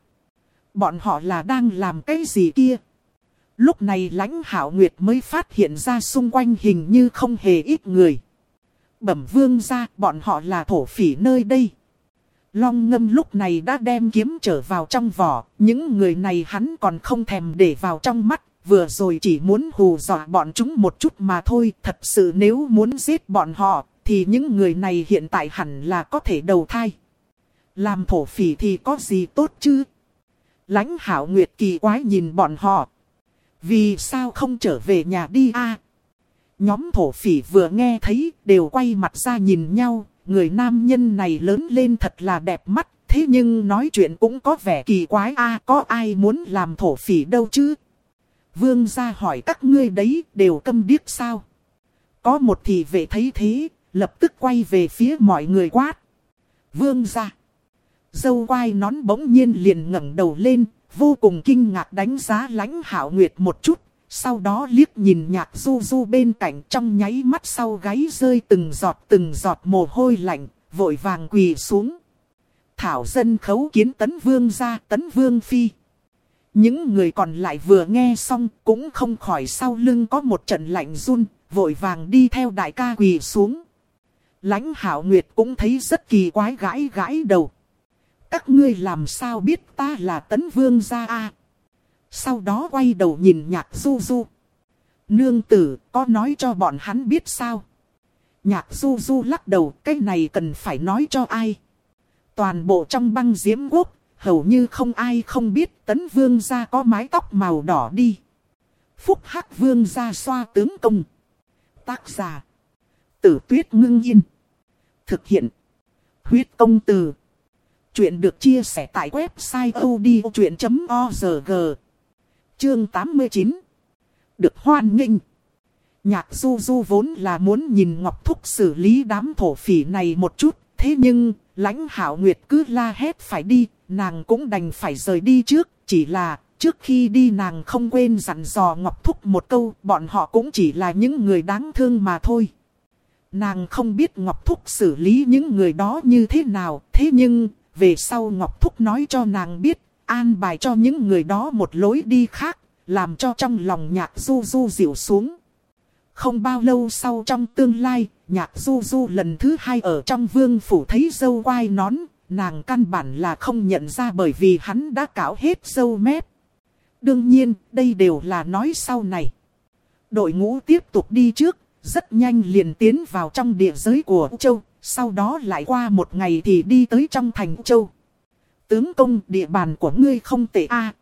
A: Bọn họ là đang làm cái gì kia? Lúc này lãnh Hảo Nguyệt mới phát hiện ra xung quanh hình như không hề ít người. Bẩm vương ra, bọn họ là thổ phỉ nơi đây. Long ngâm lúc này đã đem kiếm trở vào trong vỏ, những người này hắn còn không thèm để vào trong mắt, vừa rồi chỉ muốn hù dọa bọn chúng một chút mà thôi, thật sự nếu muốn giết bọn họ, thì những người này hiện tại hẳn là có thể đầu thai. Làm thổ phỉ thì có gì tốt chứ? Lánh hảo nguyệt kỳ quái nhìn bọn họ. Vì sao không trở về nhà đi a? Nhóm thổ phỉ vừa nghe thấy đều quay mặt ra nhìn nhau, người nam nhân này lớn lên thật là đẹp mắt, thế nhưng nói chuyện cũng có vẻ kỳ quái a có ai muốn làm thổ phỉ đâu chứ? Vương gia hỏi các ngươi đấy, đều câm điếc sao? Có một thị vệ thấy thế, lập tức quay về phía mọi người quát. Vương gia. Dâu quai nón bỗng nhiên liền ngẩng đầu lên, vô cùng kinh ngạc đánh giá lãnh hảo nguyệt một chút, sau đó liếc nhìn nhạc du du bên cạnh trong nháy mắt sau gáy rơi từng giọt từng giọt mồ hôi lạnh, vội vàng quỳ xuống. Thảo dân khấu kiến tấn vương ra tấn vương phi. Những người còn lại vừa nghe xong cũng không khỏi sau lưng có một trận lạnh run, vội vàng đi theo đại ca quỳ xuống. Lãnh hảo nguyệt cũng thấy rất kỳ quái gãi gãi đầu. Các ngươi làm sao biết ta là tấn vương gia a sau đó quay đầu nhìn nhạc du du. Nương tử có nói cho bọn hắn biết sao? Nhạc du du lắc đầu cái này cần phải nói cho ai? Toàn bộ trong băng diễm quốc, hầu như không ai không biết tấn vương gia có mái tóc màu đỏ đi. Phúc Hắc Vương gia xoa tướng công. Tác giả. Tử tuyết ngưng yên. Thực hiện. Huyết công từ. Chuyện được chia sẻ tại website odchuyện.org. Chương 89. Được hoan nghênh. Nhạc du du vốn là muốn nhìn Ngọc Thúc xử lý đám thổ phỉ này một chút. Thế nhưng, lãnh hảo nguyệt cứ la hét phải đi, nàng cũng đành phải rời đi trước. Chỉ là, trước khi đi nàng không quên dặn dò Ngọc Thúc một câu, bọn họ cũng chỉ là những người đáng thương mà thôi. Nàng không biết Ngọc Thúc xử lý những người đó như thế nào, thế nhưng, về sau Ngọc Thúc nói cho nàng biết, an bài cho những người đó một lối đi khác, làm cho trong lòng nhạc du du dịu xuống. Không bao lâu sau trong tương lai, nhạc du du lần thứ hai ở trong vương phủ thấy dâu quai nón, nàng căn bản là không nhận ra bởi vì hắn đã cạo hết dâu mép. Đương nhiên, đây đều là nói sau này. Đội ngũ tiếp tục đi trước, rất nhanh liền tiến vào trong địa giới của châu, sau đó lại qua một ngày thì đi tới trong thành châu. Tướng công địa bàn của ngươi không tệ a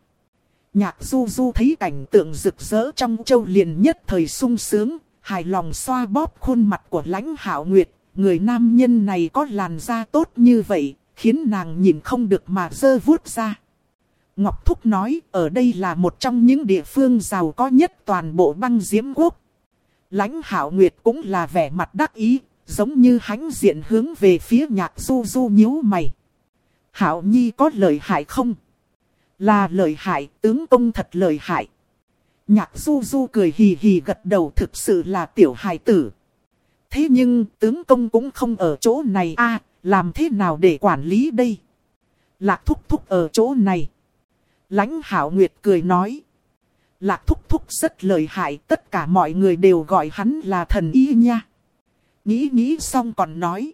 A: Nhạc du du thấy cảnh tượng rực rỡ trong châu liền nhất thời sung sướng, hài lòng xoa bóp khuôn mặt của lãnh hảo nguyệt. Người nam nhân này có làn da tốt như vậy, khiến nàng nhìn không được mà dơ vuốt ra. Ngọc Thúc nói ở đây là một trong những địa phương giàu có nhất toàn bộ băng diễm quốc. Lãnh hảo nguyệt cũng là vẻ mặt đắc ý, giống như hãnh diện hướng về phía nhạc du du nhíu mày. Hảo nhi có lợi hại không? Là lợi hại, tướng công thật lợi hại. Nhạc du du cười hì hì gật đầu thực sự là tiểu hài tử. Thế nhưng tướng công cũng không ở chỗ này a làm thế nào để quản lý đây? Lạc thúc thúc ở chỗ này. Lãnh hảo nguyệt cười nói. Lạc thúc thúc rất lợi hại, tất cả mọi người đều gọi hắn là thần y nha. Nghĩ nghĩ xong còn nói.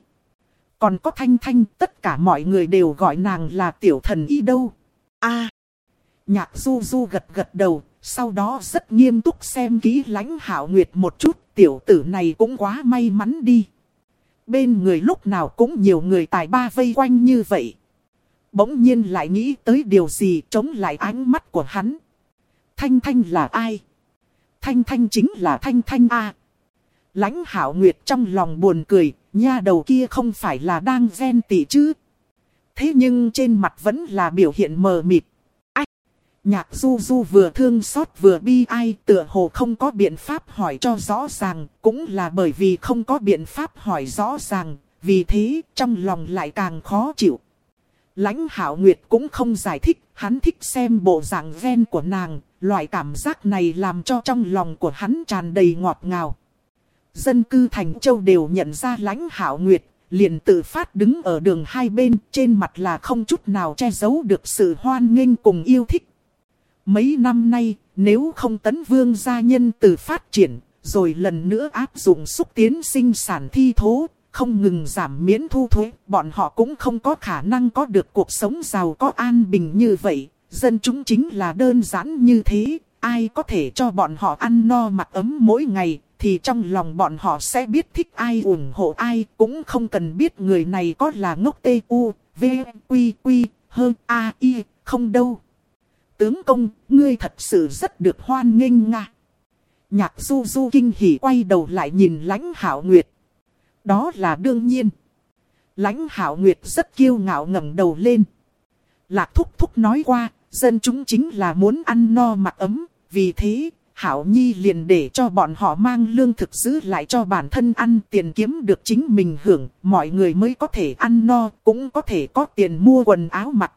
A: Còn có thanh thanh, tất cả mọi người đều gọi nàng là tiểu thần y đâu. a Nhạc du du gật gật đầu, sau đó rất nghiêm túc xem kỹ lãnh hảo nguyệt một chút, tiểu tử này cũng quá may mắn đi. Bên người lúc nào cũng nhiều người tài ba vây quanh như vậy. Bỗng nhiên lại nghĩ tới điều gì chống lại ánh mắt của hắn. Thanh Thanh là ai? Thanh Thanh chính là Thanh Thanh A. Lãnh hảo nguyệt trong lòng buồn cười, nha đầu kia không phải là đang ghen tị chứ. Thế nhưng trên mặt vẫn là biểu hiện mờ mịt. Ách! Nhạc du du vừa thương xót vừa bi ai tựa hồ không có biện pháp hỏi cho rõ ràng, cũng là bởi vì không có biện pháp hỏi rõ ràng, vì thế trong lòng lại càng khó chịu. Lãnh hảo nguyệt cũng không giải thích, hắn thích xem bộ dạng ghen của nàng, loại cảm giác này làm cho trong lòng của hắn tràn đầy ngọt ngào. Dân cư thành châu đều nhận ra lãnh hảo nguyệt, liền tự phát đứng ở đường hai bên, trên mặt là không chút nào che giấu được sự hoan nghênh cùng yêu thích. Mấy năm nay, nếu không tấn vương gia nhân từ phát triển, rồi lần nữa áp dụng xúc tiến sinh sản thi thố, không ngừng giảm miễn thu thuế, bọn họ cũng không có khả năng có được cuộc sống giàu có an bình như vậy. Dân chúng chính là đơn giản như thế, ai có thể cho bọn họ ăn no mặc ấm mỗi ngày, thì trong lòng bọn họ sẽ biết thích ai ủng hộ ai, cũng không cần biết người này có là ngốc tê u, v, quy quy, hơn a, i, không đâu. Tướng công, ngươi thật sự rất được hoan nghênh nga. Nhạc du du kinh hỉ quay đầu lại nhìn lãnh hảo nguyệt. Đó là đương nhiên. Lãnh hảo nguyệt rất kiêu ngạo ngẩng đầu lên. Lạc thúc thúc nói qua, dân chúng chính là muốn ăn no mặc ấm, vì thế, Hảo Nhi liền để cho bọn họ mang lương thực giữ lại cho bản thân ăn tiền kiếm được chính mình hưởng, mọi người mới có thể ăn no, cũng có thể có tiền mua quần áo mặc.